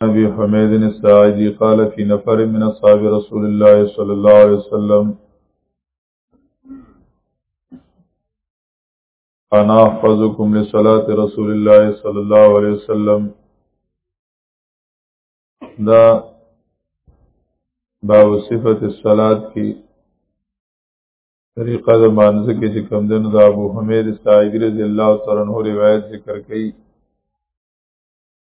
ابي حميد الساعدي قال في نفر من اصحاب رسول الله صلى الله عليه وسلم انا احفظكم لصلاه رسول الله صلى الله عليه وسلم دا باب صفت الصلات کی طریقه د مانځ کې چې کوم دنو د ابو حمید ساعدی رضی الله تعالی عنہ روایت ذکر کړي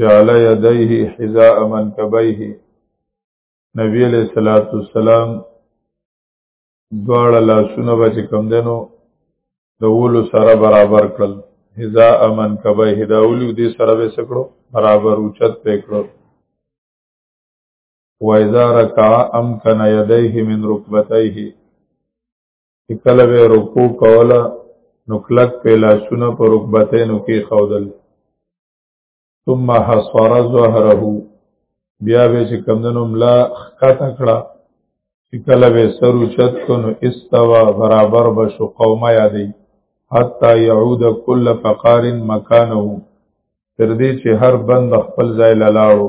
جعل يديه حذاء منكبيه نبی علیہ الصلوۃ والسلام دواړه لاسونه به چې کم دنو د ولو سره برابر کړل حذا امن کبه هدا ولو دې سره به سکړو برابر اوچت پکړو و اذا رکع امکن يديه من ركبتيه کله به رکوع کولا نو کلک په لاسونه پر رکبتینو کې خودل ثم حصر ظهره بیا به چې کمدنو ملا خکته کړه چې کله به سر اوچت کو نو استوا برابر به شو قومه یادې حتی یعود کل فقار مکانه تر دې چې هر بند خپل ځای لاړو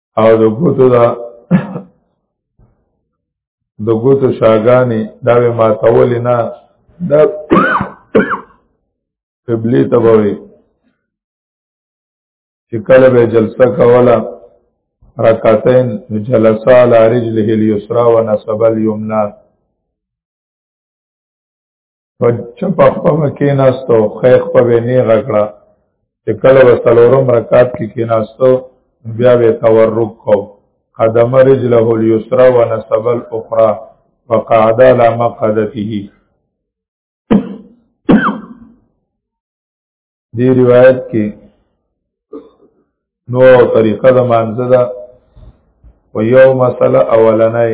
او د ګوتو دا د ګوتو شاګانی دا به ما تول نه دا قبلی تبوي چې کله به جلسه کوله رکعتین جلسه علی رجله الیسرا و نصب الیمنا په چپه خپه به کېناست او ښی خپه به یې نیغه کړه چې کله به څلورم رکعت کې کېناست بیا به تورک کو قدم رجله اليسرى ونصب الاخرى وقعد على مقعدته دی روایت کې نو طریقه د مانزه ده و یو مسله اولنۍ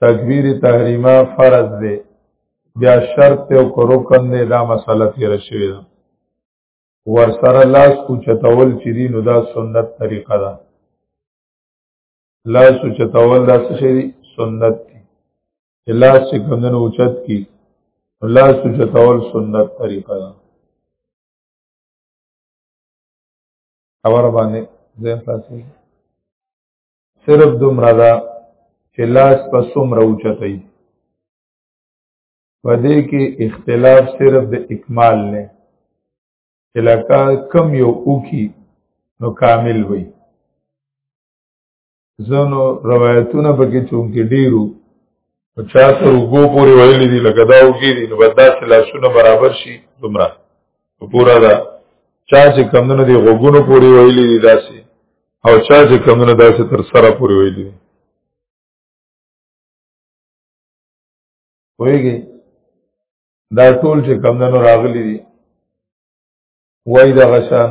تکبیر تحریمه فرض دی بیا شرط ته او رکن دی دا مسله تیر شوې ده ور سره لاس اوچتول چې دی نو دا سنت طریقه ده لاس اوچتول دا څه شي سنت دی لاس چې کمنو اوچت کی لاس اوچتول سنت طریقه ده خبر باندې زه خلاصې صرف دومره ده چې لاس په څومره اوچتوي په دې کې اختلاف صرف د اکمال نه چې لکه کم یو اوکی نو کامل وي ځنو روایتونه پکې چونکې ډیرو چا تر وګو پورې ویلې دي لکه دا وګي دي نو بدا چې لاسونه برابر شي دومره پورا دا چا چې کمونه دي غوګونو پورې ویلې دي داسې او چا چې کمونه داسې تر سره پورې ویلې دي ویږي دا ټول چې کمونه راغلي دي وای دا غشان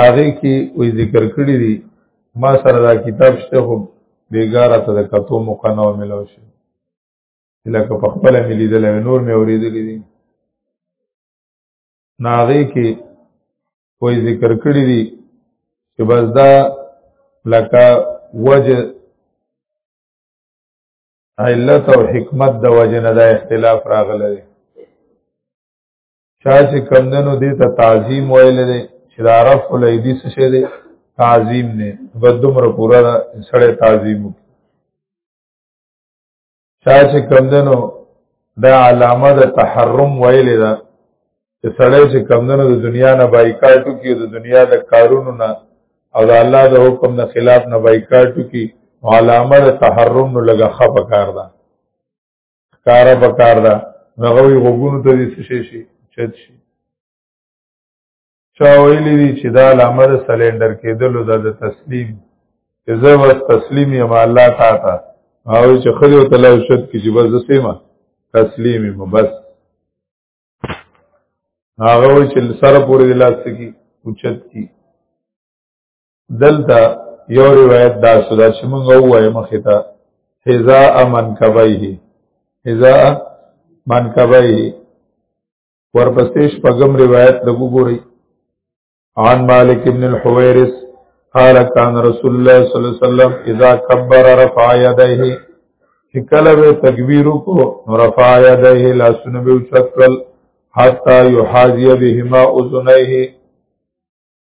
هغه کې وې ذکر کړی دی ما سره دا کتاب شته خو بیګاره ته د کتو موقع نه ملو شي لکه په خپل مې لیدل نور مې اورېدلې دي ناغه کې وې ذکر کړی دی چې بس دا لکه وجه علت او حکمت د وجه نه دا اختلاف راغلی دی چا چې کمدنو دې ته تعظیم ویل دی چې دا عرف الایدی څه شی دی تعظیم نه بدومر پورا سړی تعظیم وکړي چا چې کمدنو دا علامه د تحرم ویل ده چې سړی چې کمدنو د دنیا نه بایکاټ وکړي د دنیا د کارونو نه او د الله د حکم نه خلاف نه بایکاټ وکړي علامه د تحرم نو لګه خپه کار ده کاره په کار ده هغه وی غوګونو ته دې څه شي شي چت شي چا ویلي دي چې دا علامه د سلندر کېدلو ده د تسلیم چې زه بس تسلیم یم الله تا ته او چې خدای او تعالی شت کې چې بس سیمه تسلیم یم بس هغه چې سره پورې لاس کې اوچت کی دلته یو روایت دا شو دا چې موږ وایو مخې ته حذا امن کبیه حذا من کبیه ورپسې شپږم روایت لګو ګوري عن مالک ابن الحويرث قال كان رسول الله صلى الله عليه وسلم اذا كبر رفع يديه چې کله به تکبیر کو رفع يديه لاسونه به اوچتل حتا يحاذي بهما اذنيه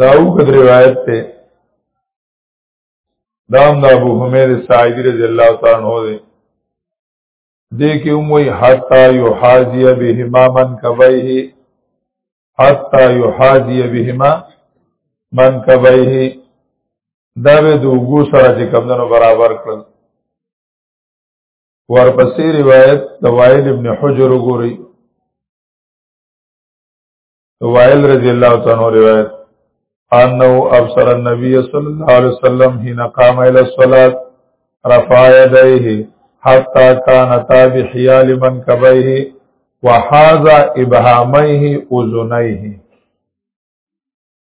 دا او قد روایت ته دام دا ابو حمید سعیدی رضی اللہ تعالی عنہ دے دے کہ اموی حتی یحازی بهما من کبیه حتی یحازی بهما من کبیه دا به د وګو سره چې کمندونو برابر کړل ورپسې روایت د وائل ابن حجر وګوري وائل رضی الله تعالی عنہ روایت انه ابصر النبي صلى الله عليه وسلم حين قام الى الصلاه رفع يديه حتى كان تابع حيال من كبيه وحاذ ابهاميه اذنيه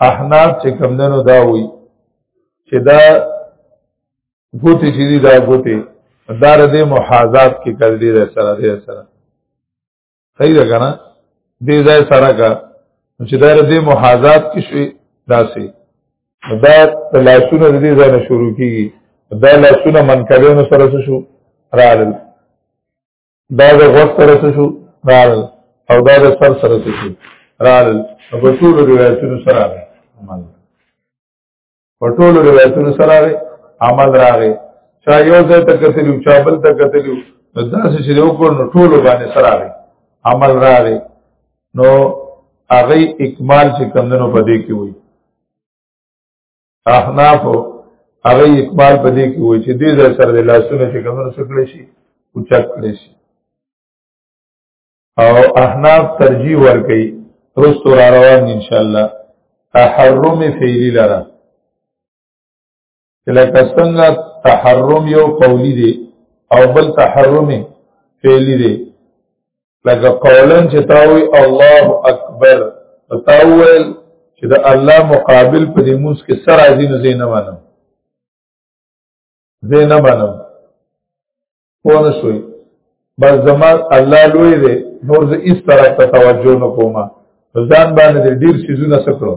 احناف چې کمدنو دا وي چې دا ګوتې چې دي دا ګوتې دا ردې محاذات کې کړ دي سره دې سره صحیح ده کنه دې ځای سره کا چې دا ردې محاذات کې شوي داسې دا لاسونه دې ځای نه شروع کیږي دا لاسونه منکبینو سره شو رالل دا د غوږ سره څه شو راړل او دا د سر سره څه شو راړل په ټولو روایتونو سره راغی عمل په ټولو روایتونو سره راغی عمل راغی چا یو ځای ته کتلی چا بل ته کتلی نو دا څه چې یو کور نو ټولو باندې سره راغی عمل راغی نو هغه اکمال چې کمندونو پدې کې وي احناف هغه اقبال په دې کې وای چې دې ځای سره د لاسونو چې کومر سکړې شي او چک کړې شي او احناف ترجیح ور کوي رستو را روان ان شاء الله تحرم فعلی لره لکه څنګه تحرم یو قولی دی او بل تحرم فعلی دی لکه قولن چې تاوي الله اکبر تاویل چې د الله مقابل په دې موس کې سر راځي نه زینه منم زینه منم پوه شوي بس زمان الله لوی دی نور زه هیڅ طرف ته توجه نه کوم ځان باندې ډیر سيزونه سکړو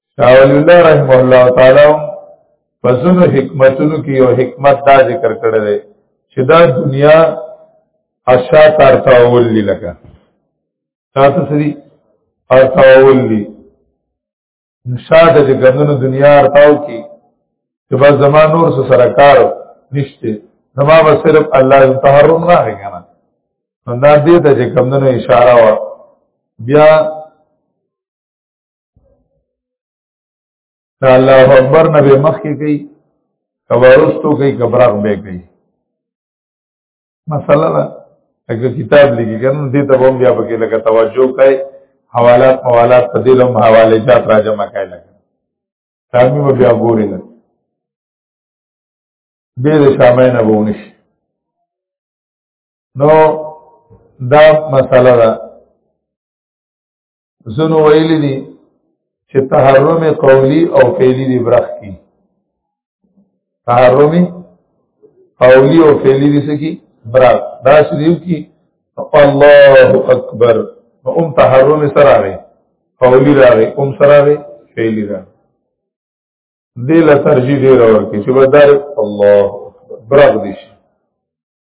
شاول الله رحمه الله تعالی پسونو حکمتونو کې یو حکمت دا ذکر کړی دی چې دا دنیا اشا تر تاول دی لکه تاسو سری ار تاول دی نشاده چې ګندنو دنیا ارتاو کې چې بس زما نور سره سرکار نشته زما به صرف الله تحرم نه هي کنه دا دې ته چې ګندنو اشاره وا بیا الله اکبر نه به مخ کې کوي کبارستو کوي کبراغ به کوي مسله ده اګه کتاب لګي کنه دې ته هم بیا پکې لکه توجه کوي حوالات حوالات په دې لوم حواله جات راځم کوي لکه تاسو مې بیا ګوري لکه دې دې شامل نه وونی نو دا مسله ده زنو ویل دي چې تحرم قولی او فعلی دی برخ کی تحرم قولی او فعلی دی سکی برخ دا شریو کی الله اکبر ام تحرم سره راغی قولی راغی ام سره راغی فعلی راغی دې لا ترجیح دی راوړ کی چې بدر الله اکبر برخ دي شي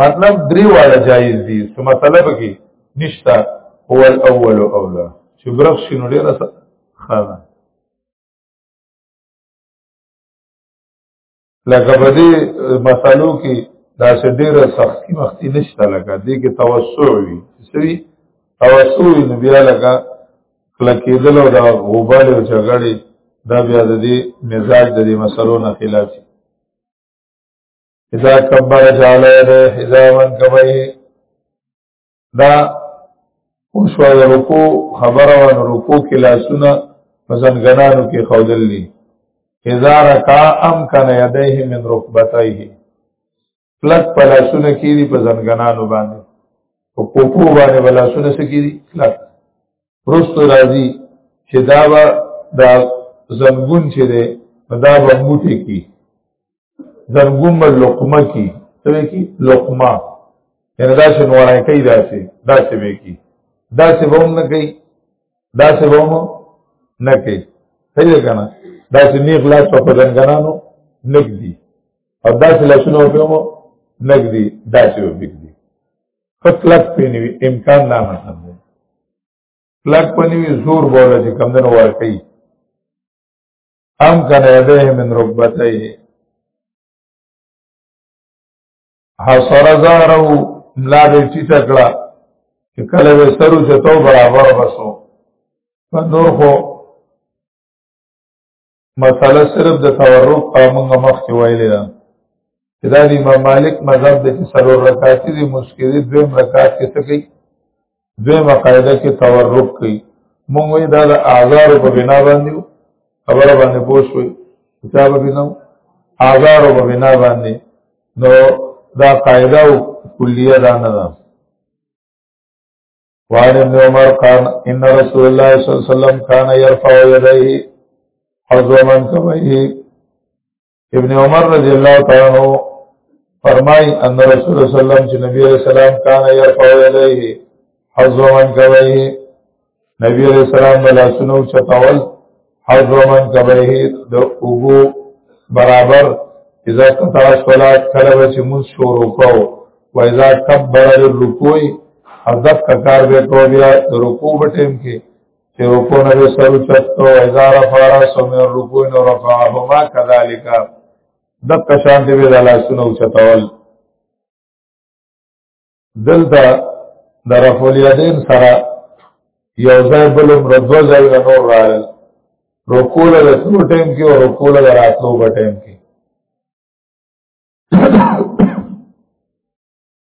مطلب درې واړه جایز دي څه مسله پکې نشتا هو الاول اولا چې برخ شنو ډیره خانه لکه په دې مسالو کې دا چې ډیره سختی مختی نشته لکه دې کې توسع وي سوي توسع وي بیا لکه کلکېدل او دا غوبال او جګړې دا بیا د دې مزاج د دې مسلو نه خلاف اذا کبر جعل یده حزاما کبئی دا اوشو دا رکو خبر و رکو کی لاسونا مزنگنانو کی خودل لی اذا رکا امکن یده من رکبتایه پلک پلاسونا کی دی پزنگنانو باندې او کوپو باندې بلاسونه سکی دي کلک پرستو راځي چې دا به دا زنګون چې ده دا به موټي کی زنګوم لقمه کی څه کی لقمه یعنی دا چې نوړای کوي دا چې دا چې به کی دا چې به هم نه کوي دا چې به هم نه کوي صحیح کنه دا چې نیغ لاس په دنګنانو نګ دی او دا چې لاسونه په مو نګ دی دا چې به بګ دی فکلک پینې امکان نه مطلب دی کلک پنی زور بوله چې کم دنو ورکی ام کن یده من ربتیه حصر زهرو ملا دې ټیټ کړه چې کله به سرو چتو برابر بسو په نور خو مسله صرف د تورق په موږ مخ کې ویلې ده دا د امام مالک مذهب د چې سلور رکعاتي دي مشکل دویم رکعات کې څه کوي دویم قاعده کې تورک کوي مونږ وی دا د اعذار په بنا باندې خبره باندې پوښوي کتاب به نو اعذار په بنا باندې نو دا قاعده او کلیه دا نه ده وعن ابن عمر قال ان رسول الله صلى الله عليه وسلم كان يرفع يديه عظما كبيه ابن عمر رضی الله تعالی عنہ فرمای ان رسول الله صلی الله علیه وسلم چې نبی علیہ السلام کان یرفع یدیه حظ من کوي نبی علیہ السلام بلا سنو چتاول حظ من کوي د اوغو برابر اذا قطع صلات کله چې موږ شروع کوو و اذا کبر الرکوع حذف کا کار به کو بیا رکوع بټیم کې چې رکوع نه به سر چتو اذا رفع راسه من رکوع نه رفعهما كذلك دک شان دی به لاله سنو چتول دلته د رفع الیدین سره یو ځای بل مردو ځای نور راغل رکوع له ټول ټیم کې او رکوع له راتلو په ټیم کې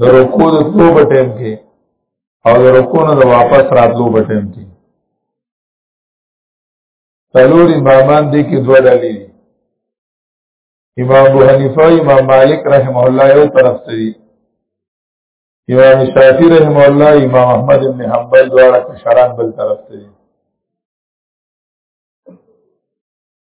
د رکوع د تلو په ټیم کې او د رکوع نه د واپس راتلو په ټیم کې څلور امامان دي کې دوه ډلې دي امام ابو حنیفه امام مالک رحمه الله یو طرف ته دي امام شافعی رحمه الله امام احمد ابن حنبل دواړه کشران بل طرف ته دي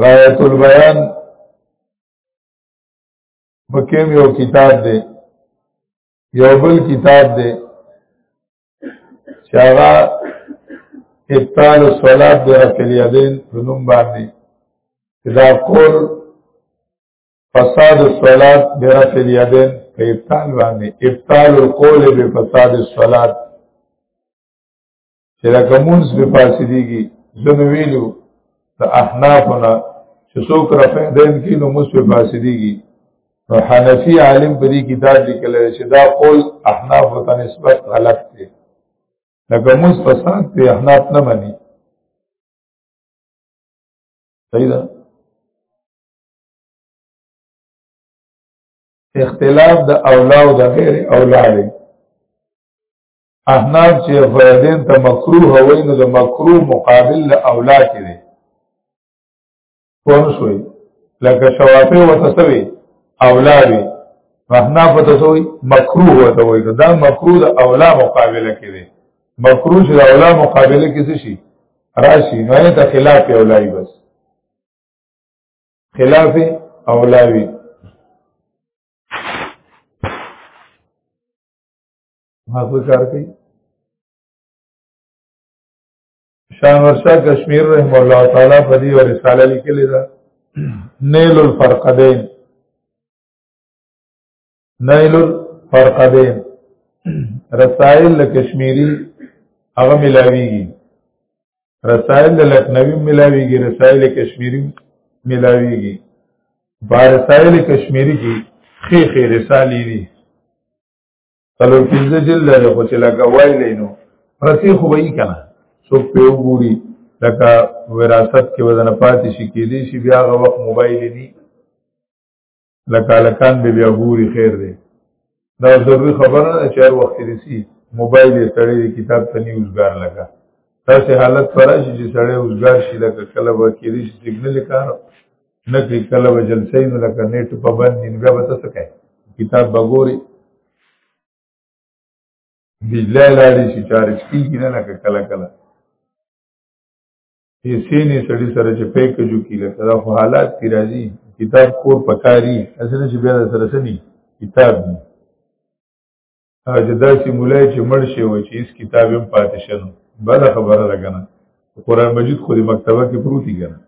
غایت البیان پکیم یو کتاب دی یو بل کتاب دی چاگا ابتال الصلاة برفع الیدین بنوم باندی اذا قول فساد الصلاة برفع الیدین په ابطال باندې ابطال القول به فساد الصلات چې دا کومونس به فاسديږي زنه ویلو د احنافنا چې څوک رفع دین کې نو مس به فاسديږي نو حنفي عالم په دې کتاب لیکل چې دا قول احناف ته نسبت غلط دی لکه موږ فساد په احناف نه مني صحیح ده اختلاف د اولا او د غیر اولا دی احناف چې فیدین ته مکروه وای نو د مکروه مقابل له اولا کې دی پوه شوي لکه شوافی ورته سوي اولا وي احناف ورته سوي مکروه ورته وای دا مکروه د اولا مقابله کې دی مکروه چې د اولا مقابله کې څه شي راشي نو یې ته خلاف اولای بس خلاف اولاوی هغه کار کوي شان ورشا کشمیر رحم الله تعالی په دې رساله لیکلې ده نیل الفرقدین نیل الفرقدین رسائل لکشمیری هغه ملاویږي رسائل لکنوی ملاویږي رسائل کشمیری ملاویږي بارسائل کشمیری کې خې خې رسالې دي تلو پنځه جلد لري خو چې لکه وای لینو پرتی خو وای کنه سو په وګوري لکه وراثت کې وزن پاتې شي کې دي شي بیا غو وخت موبایل دي لکه لکان به بیا ګوري خیر دی دا ضروري خبره ده چې هر وخت رسی موبایل یې سړی د کتاب ته نیوزګار لګا تاسو حالت فراشي چې سړی وزګار شي لکه کله وکړي شي سیګنل کار نه کې کله به جلسې نو لکه نیټ په باندې بیا به تاسو کوي کتاب بګوري بجلی لاړې شي چارج کیږي نه لکه کله کله یې سینې سړی سره چې پې کجو کی لکه دا خو حالات کی راځي کتاب کور پکاري اسنه چې بیا سره سني کتاب دی چې دا چې مولای چې مړ شي و چې اس کتاب هم پاتې شنو بل خبره لګنه قرآن مجید خو دې مکتبه کې پروت دی کنه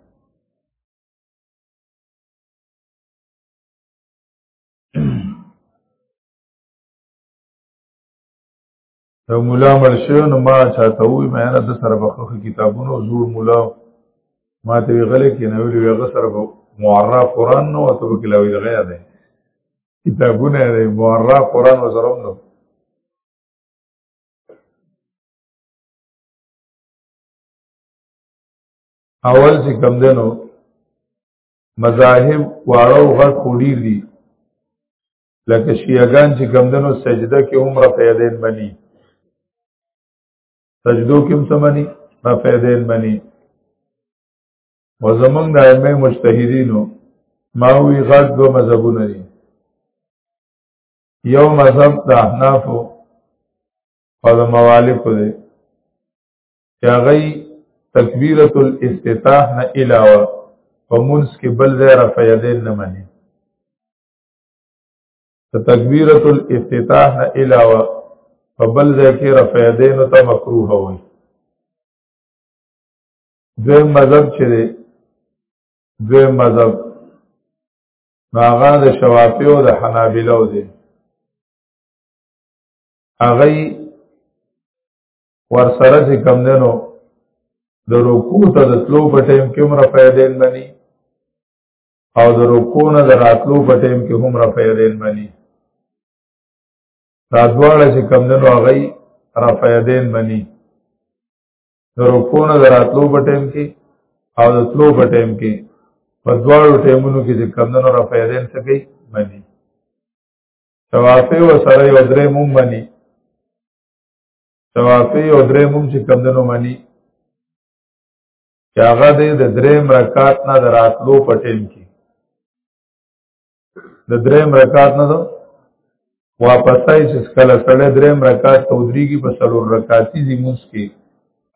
دا مولا مړ شو نو ما چاته وی مې نه د سره بخښه کتابونو زور مولا ما ته غلې کې نه ویل ویغه سره معرف قرآن نو ته به کلاوی غیا ده کتابونه دی مورا قرآن و سرم نو اول چې کم دنو مذاهب واړه او غټ خوډیر دي لکه شیعاګان چې کم دنو سجده کې هم رفیدین مني سجدو کې هم سمني رفیدین مني او زمونږ د ائمه مجتهدینو ما وی غد دو مذهبونه دي یو مذهب د احناف او د موالف دی چې هغه تکبیرۃ الاستتاح نه علاوه په منځ کې بل ځای رفع یدین نه مني ته تکبیرۃ الافتتاح نه علاوه په بل ځای کې رفع یدین ته مکروه وي دویم مذهب چې دی دویم مذهب نو هغه د شوافی او د حنابلو دی هغه ور سره چې کم دنو د رکوع ته د تلو په ټیم کې هم رفع دین بني او د رکوع نه د راتلو په ټیم کې هم رفع دین بني دا دواړه چې کم دنو هغه رفع دین بني د رکو نه د راتلو په ټایم کې او د تلو په ټایم کې په دواړو ټایمونو کې چې کمدنو را پیدین څه کوي مني توافی و سره یو درې موم مني توافی او درې موم چې کمدنو مني چې هغه د درې مرکات نه د راتلو په ټایم کې د دریم رکعت نه ده واپسای چې کله سړی دریم رکعت تودریږي په څلور رکعتي زموږ کې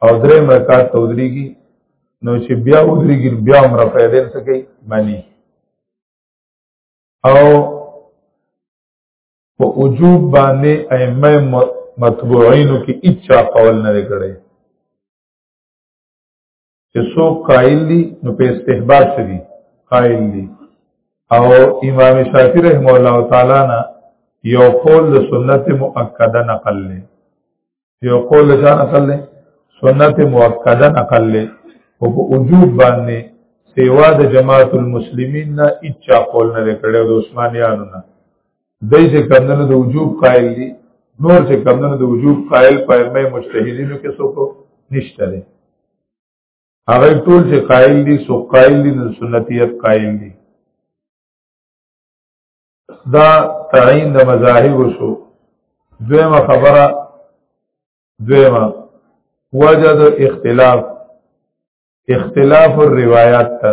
او دریم رکعت تودریږي نو چې بیا ودریږي بیا هم رفعیدل څه کوي معنی او په وجوب باندې ائمه متبوعینو کې اچا قول نه کړي چې څوک قائل دي نو په استحباب شدي قائل دي او امام شافعي رحم الله تعالی نه یو قول د سنت مؤکده نقل لې یو قول د شان نقل لې سنت مؤکده نقل لې او په وجود باندې سیوا د جماعت المسلمین نه اچا قول نه کړو د عثمانیانو نه دای چې کمندونو د وجوب قائل دي نور چې کمندونو د وجوب قائل پایمه مجتهدینو کې څوک نشته دي هغه ټول چې قائل دي سو قائل دي د سنتیت قائل دي دا تعین د مذاهب شو دویمه خبره دویمه وجه د اختلاف اختلاف الروایات ته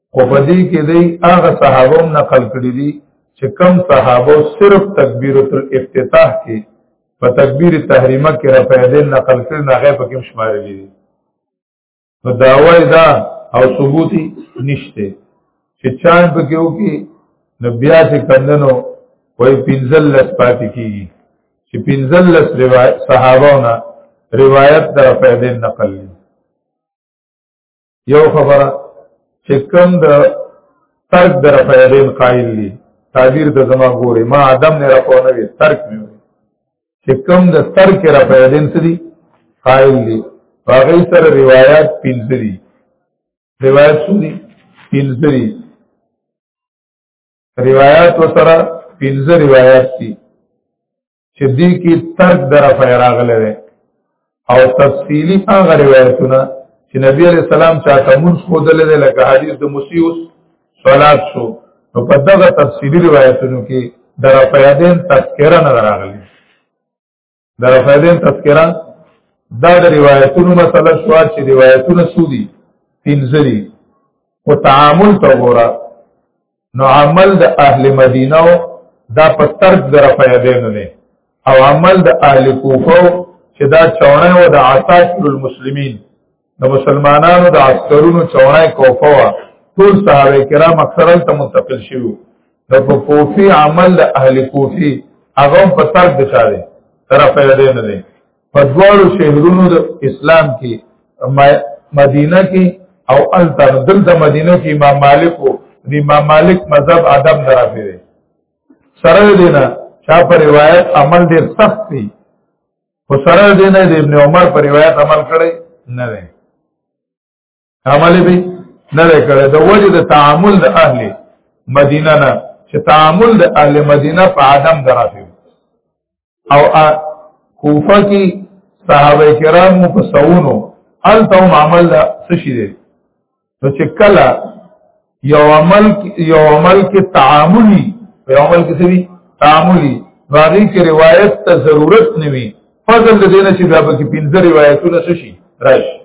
خو په دې کې دی هغه صحابه هم نقل کړی دي چې کم صحابه صرف تکبیرۃ الافتتاح کې په تکبیر تحریمه کې را پیدا نقل کړي نه غیب کې شمارل دي نو داوی دا او ثبوتی نشته چې چاند په کې وکي نو بیا چې کندنو وای پنځل لس پاتې کیږي چې پنځل لس روایت صحابهونه روایت در پیدا نقل دي یو خبره چې کوم د ترک در فعلین قائل دي تعبیر د زما ګوري ما عدم نه رفع نه وي ترک مې وي چې کوم د ترک را فعلین څه دي قائل دي هغه سره روایت پنځه دي روایت څه دي پنځه دي روایت وسره پنځه روایت دي چې دې کې ترک در فیراغله ده او تفصیلی هغه روایتونه چې نبی علی السلام چاته مونږ خو دلته لکه حدیث د مسیوس صلات شو نو په دغه تفصیلی روایتونو کې در فیادین تذکرہ نه راغلی در فیادین تذکرہ دا د روایتونو مسله شو چې روایتونه سودي پنځري او تعامل ته وګوره نو عمل د اهل مدینه دا په ترک در فیدین نه او عمل د اهل کوفه چې دا چونه و د عساکر المسلمین د مسلمانانو د عسکرونو چونه کوفه وا ټول صحابه کرام اکثرا ته منتقل شوی د کوفی عمل د اهل کوفی هغه په ترک دشاره طرف یې نه دي په دواړو شهرونو د اسلام کې مدینه کې او التر دلته مدینه کې امام مالک او د امام مالک مذهب ادم درافي دی سره دینا چا پر روایت عمل ډیر سخت دی او سره دینا د ابن عمر پر روایت عمل کړي نه دی عمل به نه کړي د وجه د تعامل د اهل مدینه نه چې تعامل د اهل مدینه په عدم درافي او کوفه کې صحابه کرام مو په سونو الته عمل دا څه شي دي نو چې کله یو عمل یو عمل کې تعاملی په عمل کې څه وی تعاملی باغی کې روایت ته ضرورت نوي فضل د دینه چې بیا به کې پنځه روایتونه شي راشي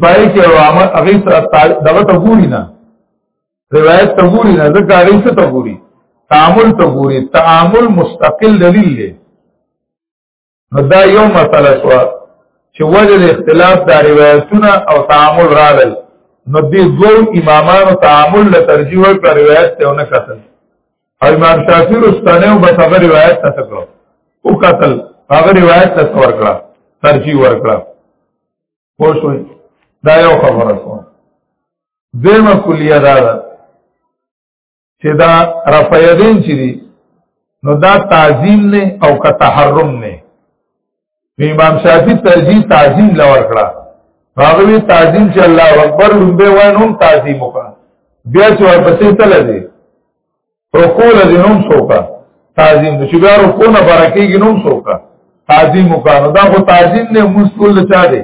پای کې عامه هغه دغه ته ګوري نه روایت ته ګوري نه ځکه هغه څه ته ګوري تعامل ته ګوري تعامل مستقل دلیل دی نو دا یو مسله شو چې وجه د اختلاف د روایتونه او تعامل راغل نو دې دوه امامانو تعامل له ترجیح ورکړ روایت ته نه کتل او امام شافعی رستانه او بس هغه روایت ته کړو او قتل هغه روایت ته ور کړه ترجی ور کړه پوه شوي دا یو خبره سو دیمه کلیه دا ده چې دا رفیدین چې دي نو دا تعظیم نه او که تحرم نه نو امام شافعي ترجیح تعظیم لور کړه هغه تعظیم چې الله اکبر لومبه وانهم تعظیم وکړه بیا چې ورپسې تل دي رکوع لدی نوم سوکا تعظیم چې بیا رکوع نه برکېږي نوم سوکا تعظیم وکړه دا خو تعظیم نه مستول چا دی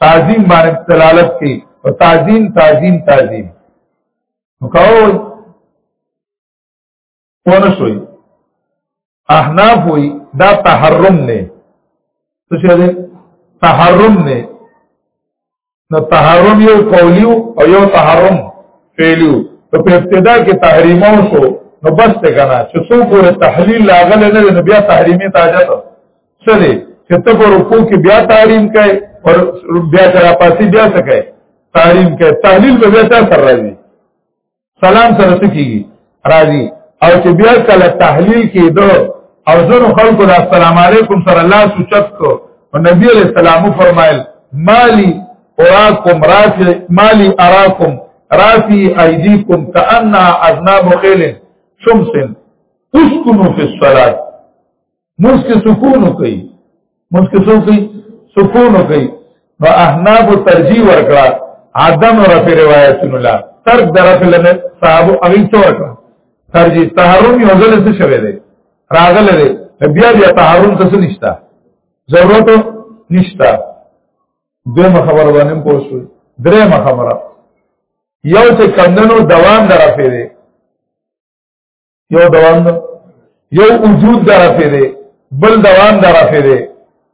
تعظیم باندې دلالت کوي او تعظیم تعظیم تعظیم نو کوي ونه شوي احناف وي دا تحرم نه څه شي ده تحرم نه نو تحرم یو قولی او یو تحرم فعلی ته په ابتدا کې تحریمو شو نو بس ته کنه چې څو پورې تحلیل لاغله نه نو بیا تحریمي تاجت څه دي چې ته په رکو کې بیا تحریم کوي او بیا تر پاسې بیا څه کوي تحریم کوي تحلیل به بیا تاسو راځي سلام سره سکیږي راځي او چې بیا کله تحلیل کېدو او زنو خلکو د السلام علیکم سره لاس اوچت کو او نبی علیہ السلام فرمایل مالی اراکم رافی مالی اراکم رافی ایدیکم کأنها اذناب خیل شمس اسکنو فی الصلاة موږ کې سکون کوي موږ کې څوک سکون کوي نو احناب ترجیح ورکړه عدم رفع روایتونو لا ترک د رفع لنه صاحب اوی څو ورکړه ترجیح تحرم یو ځل څه شوی دی راغله دی بیا بیا تحرم څه نشتا ضرورت نشتا دوه خبر باندې پوښتنه درې خبره یو څه کندنو دوام درفه دی یو دوام ده یو وجود درفه ده بل دوام درفه ده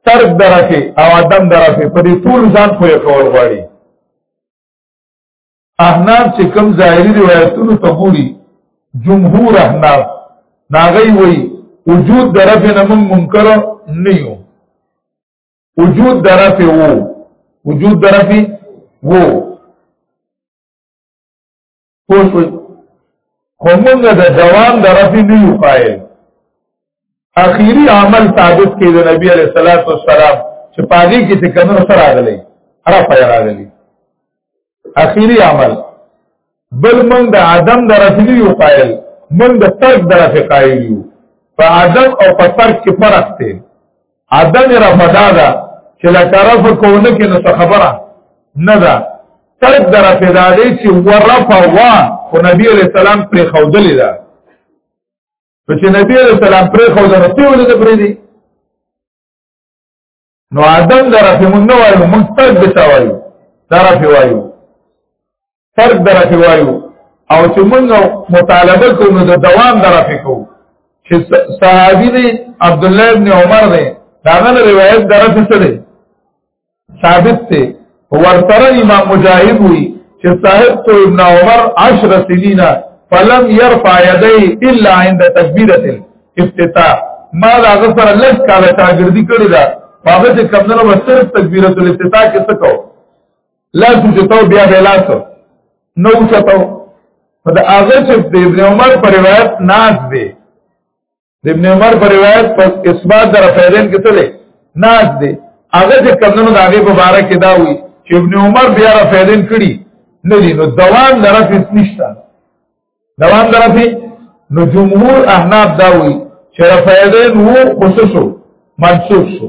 ترک درفه او عدم درفه په دې ټول ځان خو یې کول غواړي احناف چې کم ظاهري روایتونو ته ګوري جمهور احناف ناغي وي وجود درفه نه من منکر نه یو وجود درفه وو وجود درفه وو پوه شو خو موږ د دوام د رفع نه یو قائل اخیری عمل ثابت کې د نبی علیہ الصلوۃ والسلام چې پاګی کې څه کمر سره راغلی رفع راغلی اخیری عمل بل موږ د عدم د رفع نه یو قائل موږ د ترک د رفع قائل یو په عدم او په ترک کې فرق دی عدم رفدا ده چې لا طرف کوونه کې نو خبره نه ده ترک در رفدا دی چې ورفا وا خو نبی علیہ السلام پر خودلې ده نو چې نبی علیہ السلام پر خودلې نو ټول دې پرې دي نو عدم در رفمون نه وایو مستق بچا وایو در رفی وایو فرد درته وایو او چې موږ مطالبه کوو نو د دوام درته کوو چې صحابي دی عبد الله ابن عمر دی دا نه روایت درته څه دی ثابت دی ورسره امام مجاهد وی چې صاحب تو ابن عمر 10 سنین فلم يرفع يديه الا عند تكبيره الافتتاح ما دا غفر لږ کاله شاګردي کړی دا هغه چې کمنو وسره تکبیرۃ الافتتاح کې څه کوو لاس چتاو بیا به لاس نو چتاو دا هغه چې د ابن عمر پر روایت ناز دی د ابن عمر پر روایت پر اثبات در فیدین کې تلې ناز دی هغه چې کمنو د هغه مبارک دا وی چې ابن عمر بیا را فیدین کړي نه دي نو دوام درف هیڅ نشته دوام درف نو جمهور احناف دا وی چې را فیدین وو خصوصو منصوب شو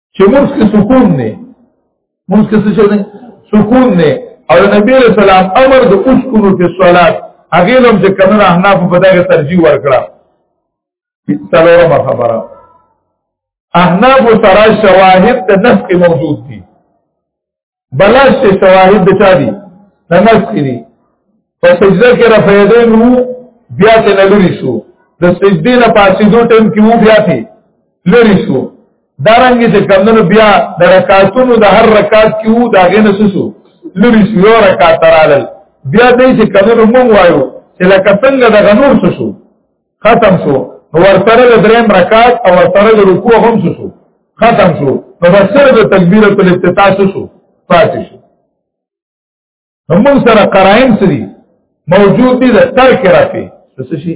چې موږ کې سکون نه موږ کې څه نه سکون نه او نبی له سلام امر د اسکونو په صلات هغه لم چې کمنه احناف په دغه ترجیح ورکړه څلورمه خبره احناف سره شواهد د نسخ موجود دي بلاش ته شواهد د چا دي د نفس کې دي په سجده کې رفیدې نو بیا ته لری شو د سجدې نه پاسې دوه ټیم کې وو بیا ته لری شو دارنګ چې کمنو بیا د رکعاتونو د هر رکعات کې وو دا غنه سسو لری شو یو رکعات ترالل بیا دې چې کمنو مونږ وایو چې لکه څنګه د غنور سسو ختم شو نو ورسره د دریم رکعت او ورسره د رکوع هم شو ختم شو نو ورسره د تکبیرۃ الافتتاح شو پاتې شو موږ سره قرائن سری موجود دي د ترک رفی څه شي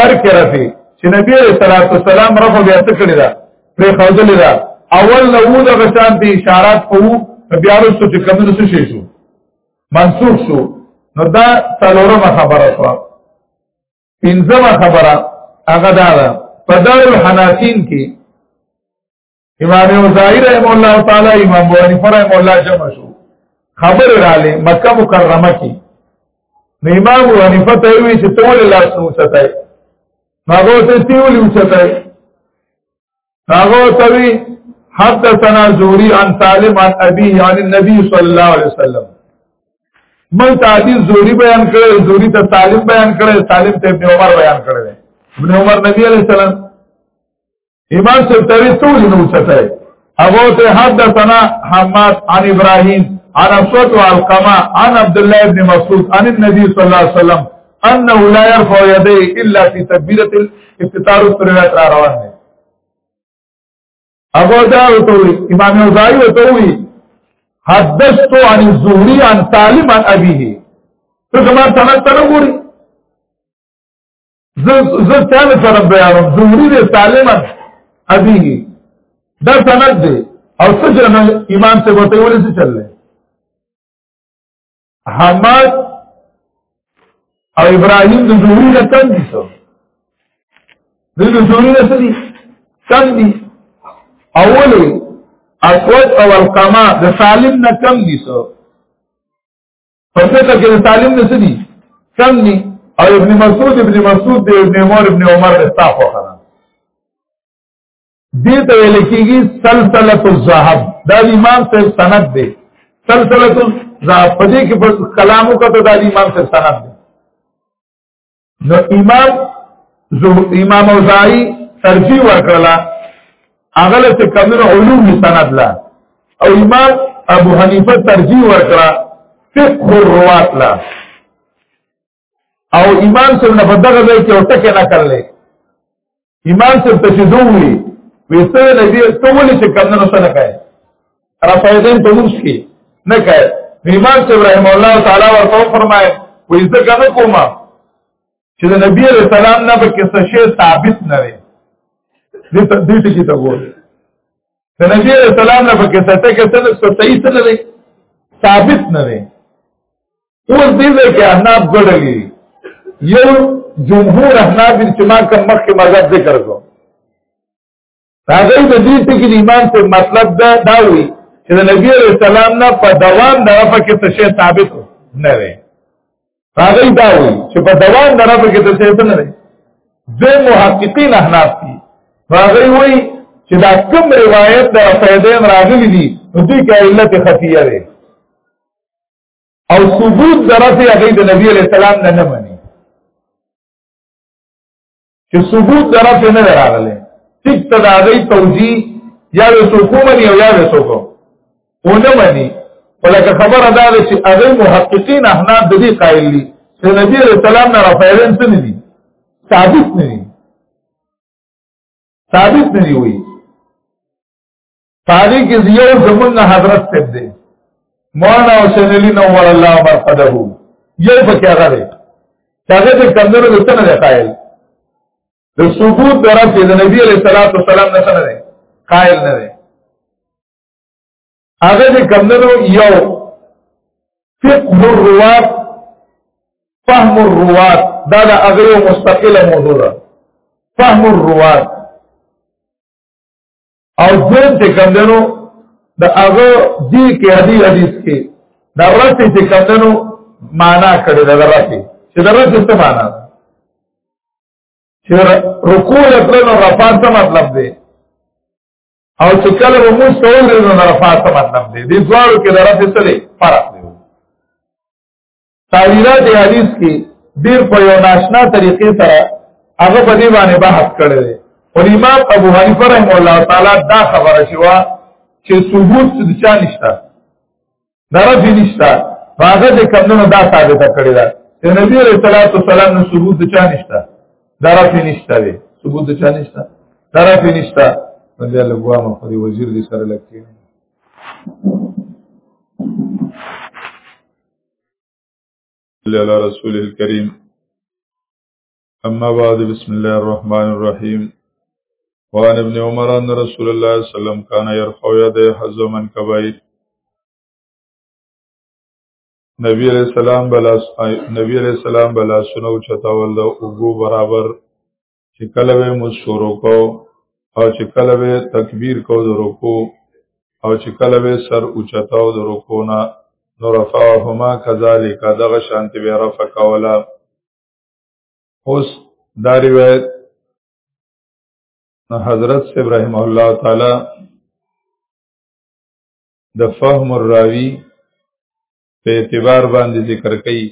ترک رفی چې نبی رسول الله والسلام رفع بیا څه کړی دا پر خوذل دا اول نو د غشان دي اشارات په بیا وروسته چې کوم څه شي شو منسوخ شو نو دا څلورمه خبره شوه پنځمه خبره هغه دا ده په دار الحنافین کې امام اوزائی رحم الله تعالی امام ابو حنیفه رحم الله جمع شو خبر رااله مکه مکرمه کې نو امام ابو حنیفه ته وی چې ټول لاس نو چتای هغه ته تیول چتای هغه توی حدثنا زهري عن سالم عن ابيه عن النبي صلى الله عليه وسلم من تعدیل زوری بیان کړی زوری ته سالم بیان کړی سالم ته ابن عمر بیان کړی ابن عمر نبی علیہ السلام امام سے تری طول نو چته ابو ته حدثنا حماد عن ابراهيم عن اسود والقما عن عبد الله بن مسعود عن النبي صلى الله عليه وسلم انه لا يرفع يديه الا في تكبيره الافتطار والصلاه را روان دي ابو داود امام اوزاعي وتوي حدثت عن الزهري عن سالم عن ابيه ته زما سند ته نه ګوري زه څنګه سره بیانوم زهري دې سالم ابيه دا سند دی او څه امام څه وته ولې څه چلل حماد او ابراهيم د زهري نه تنګ دي سو د زهري نه سړي تنګ دي اولې اسود او القما د سالم نه کم دي سو په څه کې د سالم نه سړي کم دي او ابن مسعود ابن مسعود دی ابن عمر ابن عمر استافه خان دې ته ویل کېږي سلسله الذهب دا د امام صاحب سند دی سلسله الذهب په دې کې په کلامو کې ته دا د امام صاحب سند دی نو امام زه امام اوزاعي ترجیح ورکړه اغله ته کمن علوم سند لا او امام ابو حنیفه ترجیح ورکړه فقه الروات لا او امام صاحب نه بدغه ځای کې اوته کې نه کړل امام صاحب ته چې دوی ویسته نبی ته ولې چې کم نه سره کوي رفایدین ته موږ کې نه کوي امام صاحب رحم الله تعالی ورته فرمایي وې ځکه نه کومه چې د نبی علیہ السلام نه به کیسه شی ثابت نه وي دې ته دې ټکی ته وګورئ د نبی علیہ السلام نه به کیسه ته کیسه نه صحیح نه وي ثابت نه وي اوس دې ځای کې احناف دوه ډلې یو جمهور احناف دي چې ما کوم مخکې مذهب ذکر کړو هغه د دې ټکي د ایمان په مطلب دا دا وی چې د نبی عليه السلام نه په دوام درفه کې څه شی ثابت نه وي هغه دا وی چې په دوام درفه کې څه شی نه وي د محققین احناف دي هغه وی چې دا کوم روایت د فیدین راغلي دي نو دې کې علت خفیه ده او ثبوت درته هغه د نبی علیہ السلام نه نه مني چې ثبوت درته نه راغله ټیک ته دا غي توجیه یا یو څوک مني او یا یو څوک ونه مني ولکه خبره دا ده چې هغه محققین احناف د دې قائل دي چې نبی علیہ السلام نه رافایرنس نه دي ثابت نه دي ثابت نه دی وی پاګی کې یو زمون نه حضرت صاحب دی مولانا حسین علی نور الله مرقده یو پکې هغه دی هغه د کمنو د سنه دی قائل د ثبوت طرف د نبی علیہ الصلوۃ والسلام نه سنه دی قائل نه دی هغه د کمنو یو فقه الروات فهم الروات دا د هغه یو مستقله موضوع ده فهم الروات او دویم چې کوم دنو د هغه دی کې حدیث حدیث کې د رته چې کوم دنو معنا کړی د رته چې د رته څه معنا چې رکوع لپاره نو رفعت څه مطلب دی او چې کله به موږ ټول نو رفعت څه مطلب دی د دوارو کې د رته څه دی فرق دی تعویلات حدیث کې ډیر په یو ناشنا طریقې سره هغه په دې باندې بحث کړی دی او امام ابو حنیفه رحم الله تعالی دا خبره شوه چې ثبوت د چا نشته درف نشته هغه د کمنو دا ثابت کړی دا چې نبی رسول الله صلی الله علیه وسلم ثبوت د چا نشته درف نشته دی ثبوت د چا نشته درف نشته مله لګوا مخ دی وزیر دې سره لکه صلی علی رسول الکریم اما بعد بسم الله الرحمن الرحیم وعن ابن عمر ان رسول الله صلی الله علیه وسلم کان يرفع يده حزمن کبای نبی علیہ السلام بلا نبی علیہ السلام بلا شنو چتاول د اوګو برابر چې کله به مو شروع کو او چې کله به تکبیر کو د رکوع او چې کله به سر اوچتاو د رکوع نه نو رفعهما كذلك دغه شانتی به رفع کولا اوس دا روایت حضرت ابراهيم الله تعالی د فهم الراوی په اعتبار باندې ذکر کړي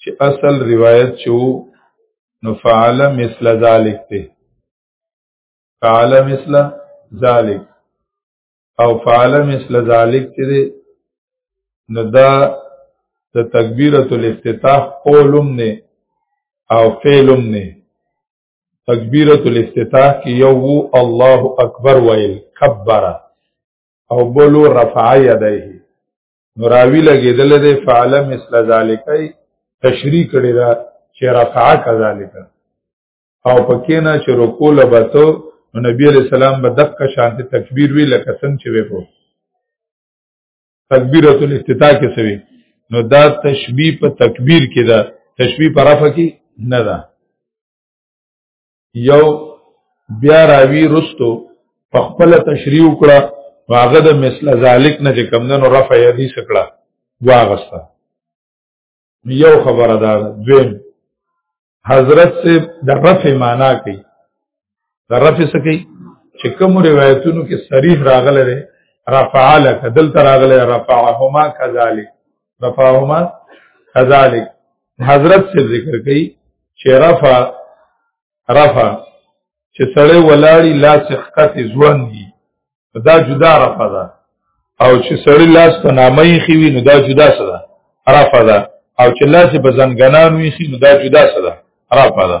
چې اصل روایت چې وو نو فعل مثل ذلک ته فعل مثل ذلک او فعل مثل ذلک چې نو دا د تکبیرۃ الافتتاح قولم نه او فعلم نه تکبیرۃ الافتتاح کې یو وو الله اکبر ویل کبر او بلو رفع یدیه نراوی لګیدل دی فعل مثل ذالک تشریح کړی دا چې رفع کذالک او پکې نه چې رکوع لبته نو نبی علیہ السلام به دقه شانته تکبیر وی لکه څنګه چې وې کو تکبیرۃ الافتتاح کې سوي نو دا تشبیه په تکبیر کې ده تشبیه په رفع کې نه ده یو بیا راوی رستو په خپل تشریح کړه واغه د مثل ذالک نه چې کمندونو رفع حدیث کړه واغستا یو خبره ده دویم حضرت سے د رفع معنا کوي د رفع څه کوي چې کوم روایتونو کې صریح راغله ده رفع لك دلته راغله رفعهما كذلك رفعهما كذلك حضرت سے ذکر کړي چې رفع رفع چې سړی ولاړی لاس خقت ځوان دي دا جدا رفع ده او چې سړی لاس په نامه یې خوي نو دا جدا څه ده رفع ده او چې لاس په زنګنان وي خي نو دا جدا څه ده رفع ده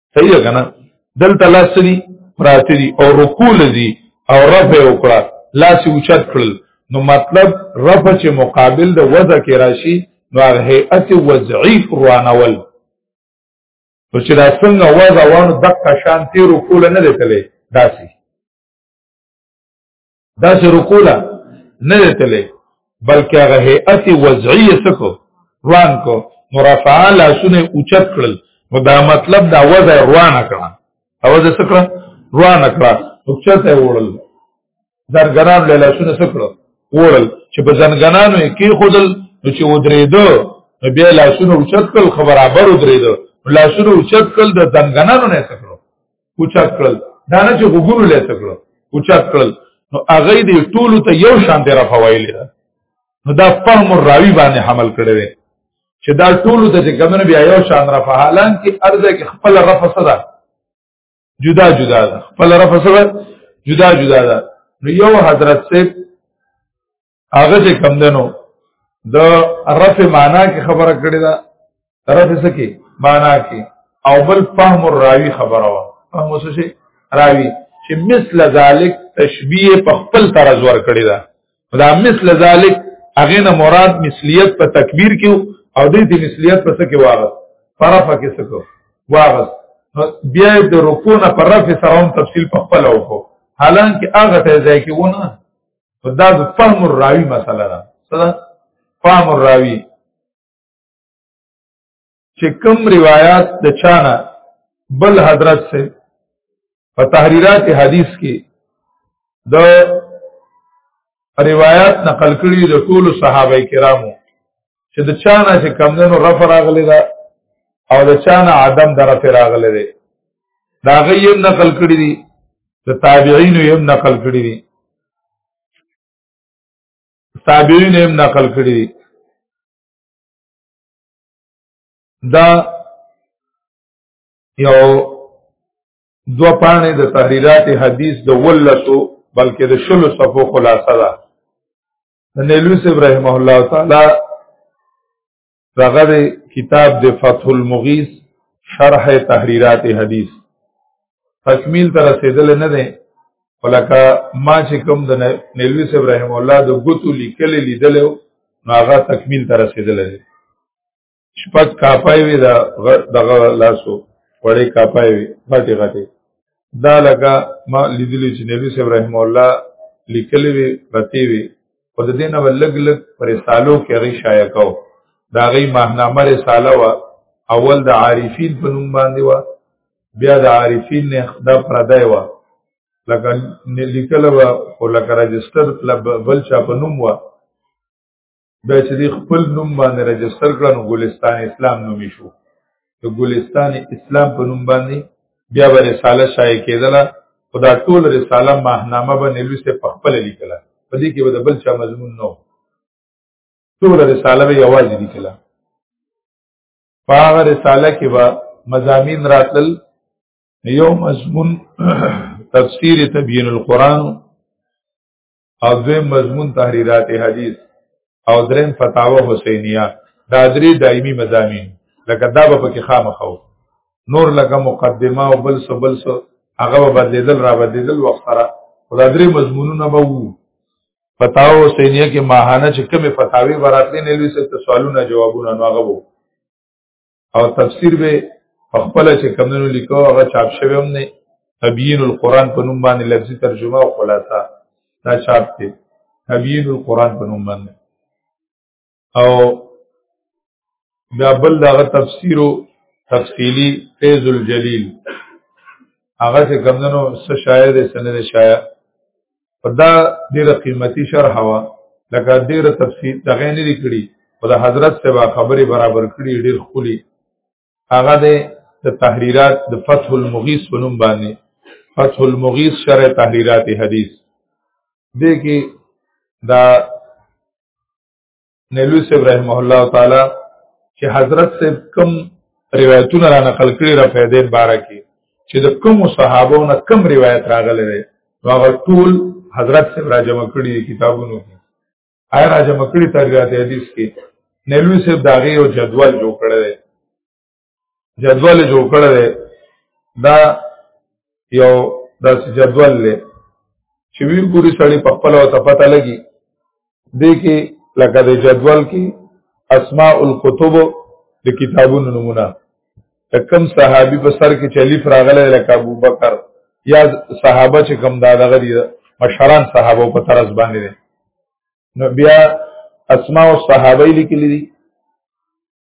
صحیح ده کنه دلته لاس دي پراته دي او رکوع لذي او رفع وکړه لاس اوچت کړل نو مطلب رفع چې مقابل د وضع کې راشي نو هغه هيئت وضعي روانول نو چې دا څنګه وضع وانه دقه شان تیر رکوع نه لته داسي دا چې رکوع لا نه دتلې بلکې هغه هيئت وضعیه سکو روان کو مرفعه لاسونه اوچت کړل نو دا مطلب دا وضع روانه کړه اوځه سکړه روانه کړه اوچته وړل زنګنان له لاسونه سکړه وړل چې په زنګنانو کې خودل نو چې ودرېدو نو بیا لاسونه اوچت کړل خبر برابر ودرېدو لاسونه اوچت کړل د زنګنانو نه سکړه اوچا کړل دا نه چې غوګونو لې تکړه اوچا کړل نو هغه دې ټول ته یو شان دی رافوایل دا نو دا فهم الراوی باندې حمل کړی دی چې دا ټول ته چې کمنه بیا یو شان رافه حالان کې ارزه کې خپل رفع صدا جدا جدا ده خپل رفع صدا جدا جدا ده نو یو حضرت سے هغه چې کم دنو د رفع معنا کې خبره کړې ده رفع سکی معنا کې او بل فهم الراوی خبره وا فهم څه شي راوی چې مثل ذالک تشبیه په خپل طرز ور کړی دا دا مثل ذالک هغه نه مراد مثلیت په تکبیر کې او دې دې مثلیت په څه کې واغس فرفه کې څه کو واغس بیا د رکوع نه پر رفع سره هم تفصیل په خپل وکړو حالانکه هغه ته ځای کې ونه دا د فهم الراوی مسله ده سره فهم الراوی چې کوم روایت د چانه بل حضرت سے په تحریرات حدیث کې د روایت نقل کړي د ټولو صحابه کرامو چې د چا نه چې کمزنو رفع راغلی ده او د چا نه عدم د رفع راغلی دی دا غي هم نقل کړی دي د تابعین هم نقل کړی دي تابعین هم نقل کړی دي دا یو دو پانه د تحریرات حدیث د ولسو بلکې د شلو صفو خلاصه ده نیلوی صاحب رحمه الله تعالی دغه کتاب د فتح المغیث شرح تحریرات حدیث تکمیل تر رسیدل نه ده ولکه ما چې کوم د نیلوی صاحب رحم الله د ګوتو لیکل لیدل نو هغه تکمیل تر رسیدل ده شپږ کاپای وي دا دغه لاسو وړې کاپای وي غټي غټي دا لکه ما لیدلی چې نبی صلی رحم الله لیکلی وي پرتی وي او د دینه ولګ لګ پر رسالو کې غي شایع کو دا غي ماهنامه رساله وا اول د عارفین په نوم باندې وا بیا د عارفین نه خدا پردای وا لکه لیکل وا او لکه رجستر بل چا په نوم وا بیا چې دی خپل نوم باندې رجستر کړه نو ګلستان اسلام نومې شو د ګلستان اسلام په نوم باندې بیا به رساله شایع کېدله خو دا ټول رساله ماهنامه به نلوسه په خپل لیکله په دې کې به د بل چا مضمون نه ټول رساله به یوازې لیکله په هغه رساله کې به مزامین راتل یو مضمون تفسیر تبیین القرآن او دویم مضمون تحریرات حدیث او دریم فتاوا حسینیه دا درې دایمي مضامین لکه دا به پکې خامخو نور لکه مقدمه او بل سو بل سو هغه به بدلیدل را بدلیدل وخت سره خدا درې مضمونونه به وو فتاوا حسینیه کې ماهانه چې کومه فتاوی براتلې نه لوي څه سوالونه جوابونه نو هغه وو او تفسیر به خپل چې کمونو لیکو هغه چاپ شوی هم نه تبیین القرآن په نوم باندې لفظي ترجمه او خلاصه دا چاپ دی تبیین القرآن په نوم باندې او بیا بل دغه تفسیرو تفصیلی فیض الجلیل هغه چې کمونو څه شاعر دی سند شاعر دا ډیره قیمتي شرح وا لکه ډیره تفصیل دغه نه لیکړي او د حضرت سبا خبره برابر کړي ډیر خولي هغه د تحریرات د فتح المغیث په نوم باندې فتح المغیث شرح تحریرات حدیث دې کې دا نیلوی صاحب رحمه الله تعالی چې حضرت صاحب کم روایتونه را نقل کړي را فائدې باره کې چې د کوم صحابو نه کم روایت راغلی دی هغه ټول حضرت صاحب را جمع کړي کتابونو کې آی را جمع کړي تاریخ حدیث کې نیلوی صاحب داغه یو جدول جوړ کړی دی جدول جوړ کړل دا یو داس جدول لې چې وی ګوري سړی په خپل او ته پته لګي دې کې لکه د جدول کې اسماء الكتب د کتابونو نمونه کم صحابي په سر کې چلیف راغله لکه ابو بکر یا صحابه چې کم دا دغه دي مشران صحابه په طرز باندې دي نو بیا اسماء الصحابه لیکلي دي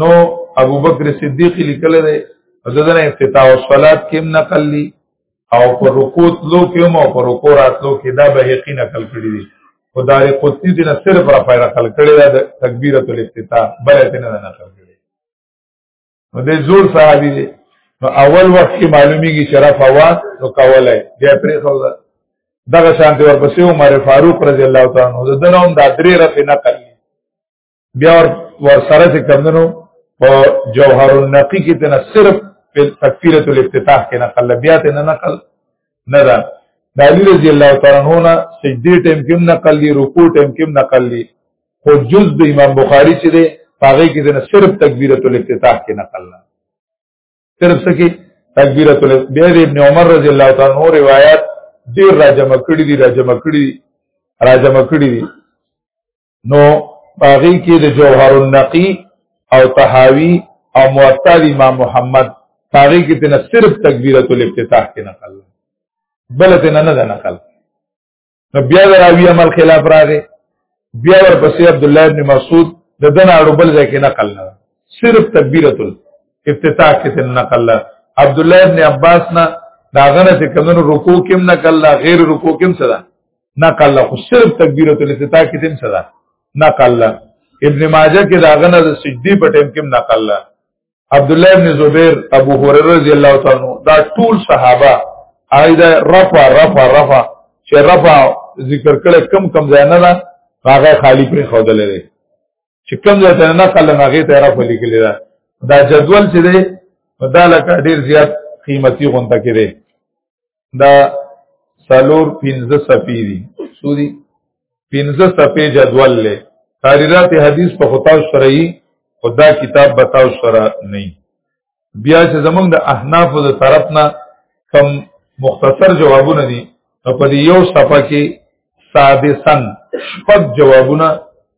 نو ابو بکر صدیق لیکل دی ددن افتتاح الصلات کم نقل لی او پر رکوع تلو کم او پر رکوع راتلو کې دا به یقین نقل کړی دی او دار قدسی دینه صرف را پیدا کړل کړی دا تکبیرۃ الافتتاح بل ته نه نقل کړی نو د زور صحابي دی نو اول وخت کې معلومیږي چې رفع وا نو کولای بیا پرې خو دغه شان دی ورپسې عمر فاروق رضی الله تعالی عنہ دنه هم دا درې رفع نقل بیا ور سره چې کمندنو په جوهر النقی کې تنه صرف په تکفیرۃ الافتتاح کې نقل بیا تنه نقل نه ده د علی رضی الله تعالی عنہ نه سجدی ټیم کې نقل دی رکوع ټیم کې نقل دی خو جز د امام بخاری چې دی هغه کې تنه صرف تکبیرۃ الافتتاح کې نقل نه صرف سکی تکبیرۃ الافتتاح بیا ابن عمر رضی الله تعالی عنہ روایت ډیر راجمه کړی دی راجمه کړی دی راجمه کړی دی نو باغی کې د جوهر النقی او تحاوی او موطا د امام محمد باغی کې تنه صرف تکبیرۃ الافتتاح کې نقل بل تنه نه نقل نو بیا د راوی عمل خلاف راغی بیا ورپسې عبد الله ابن مسعود د دنا اړو بل ځای کې نقل نه صرف تکبیرۃ الافتتاح کې تنه نقل عبد الله ابن عباس نه داغه نه کومو رکوع کې نقل غیر رکوع کې څه ده نقل له خو صرف تکبیرۃ الاستتاء کې تم صدا نقل له ابن ماجه کې داغه نه د سجدي په ټیم کې نقل له عبد الله ابن زبیر ابو هريره رضی الله تعالی عنہ دا ټول صحابه ایدا رفع رفع رفع چې رفع ذکر کړه کم کم ځای نه ده هغه خالی پر خودل لري چې کم ځای ته نه کله هغه ته رفع لیکل ده دا جدول چې ده دا لکه ډیر زیات قیمتي غونډه کې ده دا سلور پنځه صفحې دي سودي پنځه صفحې جدول له تاریخات حدیث په خطا سره یي خدا کتاب بتاو سره نه بیا چې زمونږ د احناف د طرف نه کم مختصر جوابونه دي په دې یو صفحه کې سادسن شپږ جوابونه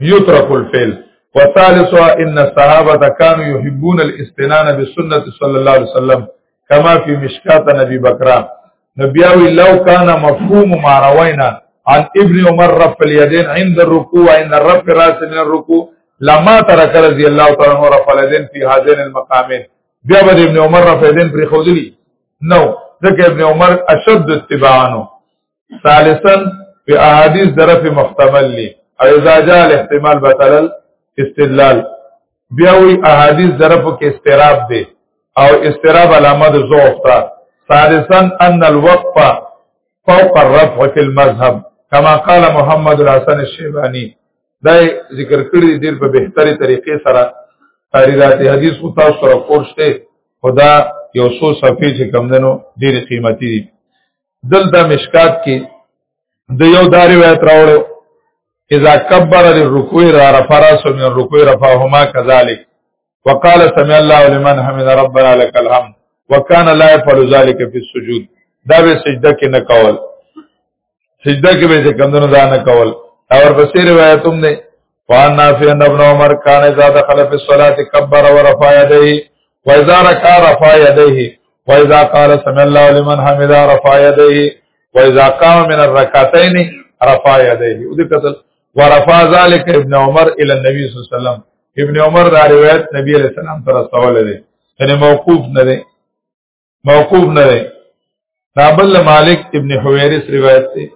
يترك الفعل وثالثها ان الصحابه كانوا يحبون الاستنان بالسنه صلى الله عليه وسلم كما في مشکات نبی بکرہ نبیاوی لو كان مفهوم ما روينا عن ابن عمر رفع اليدين عند الركوع عند الرفع راس من الركوع لما ترك رضي الله تعالى عنه رفع اليدين في هذين المقامين بیا به ابن عمر رافیدین پر خوذلی نو ځکه ابن عمر اشد اتباعنو ثالثا په احادیث درف محتمل لی او اذا جاء الاحتمال بطل استدلال بیا وی احادیث درف کې استراب دی او استراب علامه د ضعف ده ثالثا ان الوقف فوق الرفع في المذهب كما قال محمد الحسن الشيباني دا ذکر کړی دیر په بهتري طریقې سره تاریخات حدیث خو تاسو سره کورشته خدا یو څو صفحې چې کم دنو ډېر قیمتي دي دلته مشکات کې د یو دا روایت راوړو اذا کبر للركوع رفع راسه من الركوع رفعهما كذلك وقال سمع الله لمن حمد ربنا لك الحمد وكان لا يفعل ذلك في السجود دا به سجده کې نه کول سجده کې به څه کمندونو دا نه کول اور پسې روایت هم نه وان نافع ان ابن عمر كان اذا دخل في الصلاه كبر ورفع يديه واذا ركع رفع يديه واذا قال سمع الله لمن حمده رفع يديه واذا قام من الركعتين رفع يديه ودي قتل ورفع ذلك ابن عمر الى النبي صلى الله عليه وسلم ابن عمر دا روایت نبی علیہ السلام تر استول دي یعنی موقوف نه دي موقوف نه دي نابل مالک ابن حویرس روایت دي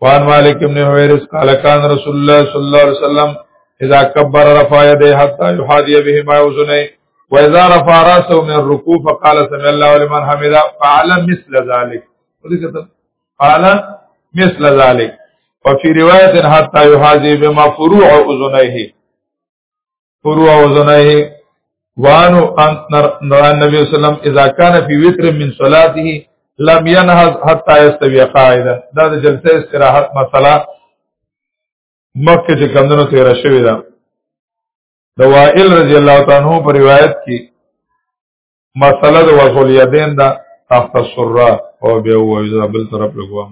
وان مالک ابن حویرس قال كان رسول الله صلى الله عليه وسلم اذا كبر رفع يديه حتى يحاذي بهما وزنيه واذا رفع راسه من الركوع فقال سمع الله لمن حمده فعل مثل ذلك قال مثل ذلك وفي روايه حتى يحاذي بما فروع اذنيه پرو اوزنه وانو ان نبی صلی الله علیه وسلم اذا كان في وتر من صلاته لم ينهض حتى يستوي قاعدا دا د جلسه استراحت مسله مکه چې کمندونو تیر شوی دا د وائل رضی الله تعالی عنہ پر روایت کې مسله د وصول یدین دا تحت السره او به وایي بل طرف لګوم